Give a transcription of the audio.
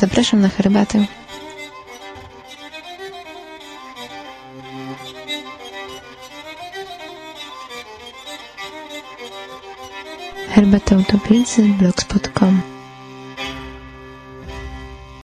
Zapraszam na herbatę. Herbata Utopieńcy blogspot.com